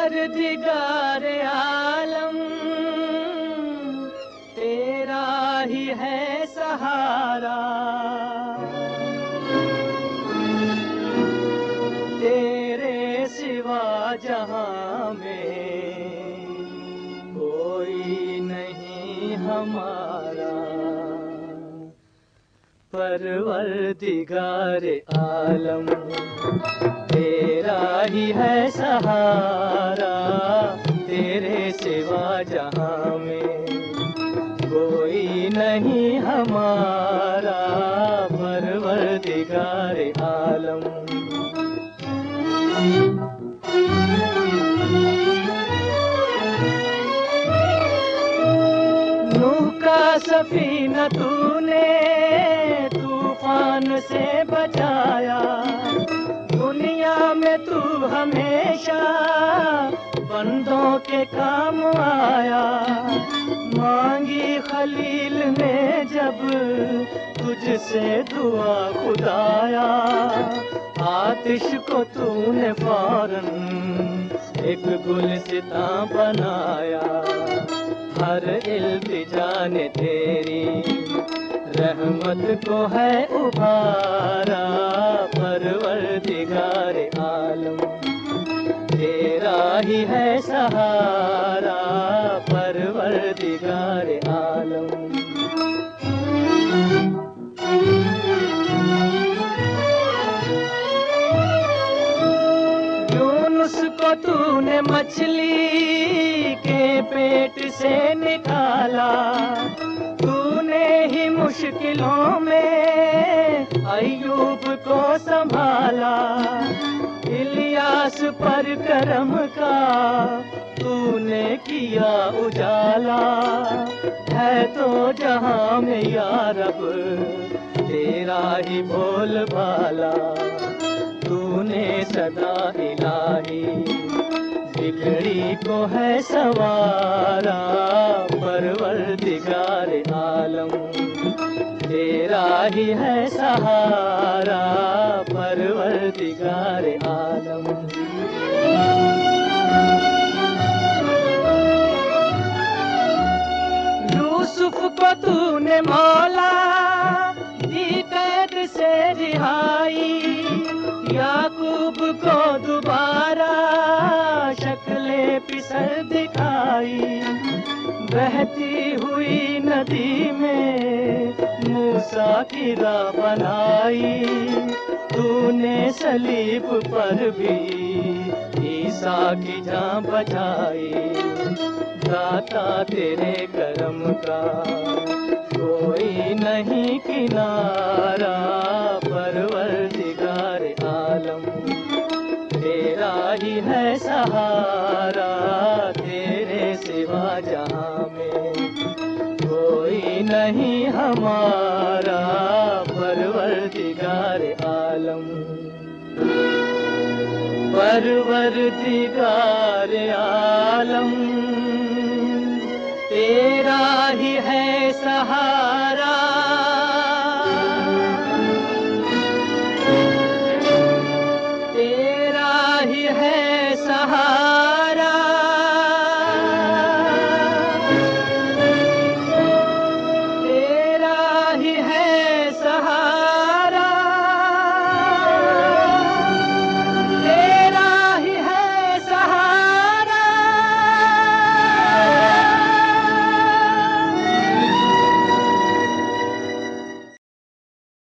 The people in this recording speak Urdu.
پردگار عالم تیرا ہی ہے سہارا۔ تیرے سوا جہاں میں کوئی نہیں ہمارا۔ پروردگار عالم، تیرا ہی ہے سہارا، تیرے سوا جہاں میں کوئی نہیں ہمارا، پروردگار عالم۔ نوح کا سفینہ تو نے طوفان سے بچایا۔ دنیا میں تو ہمیشہ بندوں کے کام آیا۔ مانگی خلیل میں جب تجھ سے دعا خدایا۔ آتش کو تو نے فوراً ایک گلستہ بنایا۔ ہر التجا نے تیری۔ رحمت کو ہے ابھارا، پروردگار عالم۔ تیرا ہی ہے سہارا، پروردگار عالم۔ یونس کو تو نے مچھلی کے پیٹ سے نکالا۔ مشکلوں میں ایوب کو سنبھالا، الیاس پر کرم کا تو نے کیا اجالا۔ ہے تو جہاں میں یا رب، تیرا ہی بول بالا تو نے صدا الہی بگڑی کو ہے سوارا، پروردگار۔ عالم ہی ہے سہارا، پروردگار عالم۔ یوسف کو تو نے مولا، دی قید سے رہائی۔ یعقوب کو دوبارہ شکل پسر دکھائی۔ بہتی ہوئی ندی میں کی راہ بنائی۔ تو نے سلیب پر بھی عیسیٰ کی جان بچائی۔ داتا تیرے کرم کا کوئی نہیں کنارا۔ پروردگار عالم، تیرا ہی ہے سہارا۔ تیرے سوا جہاں میں کوئی نہیں ہمارا۔ پروردگار عالم تیرا ہی ہے سہارا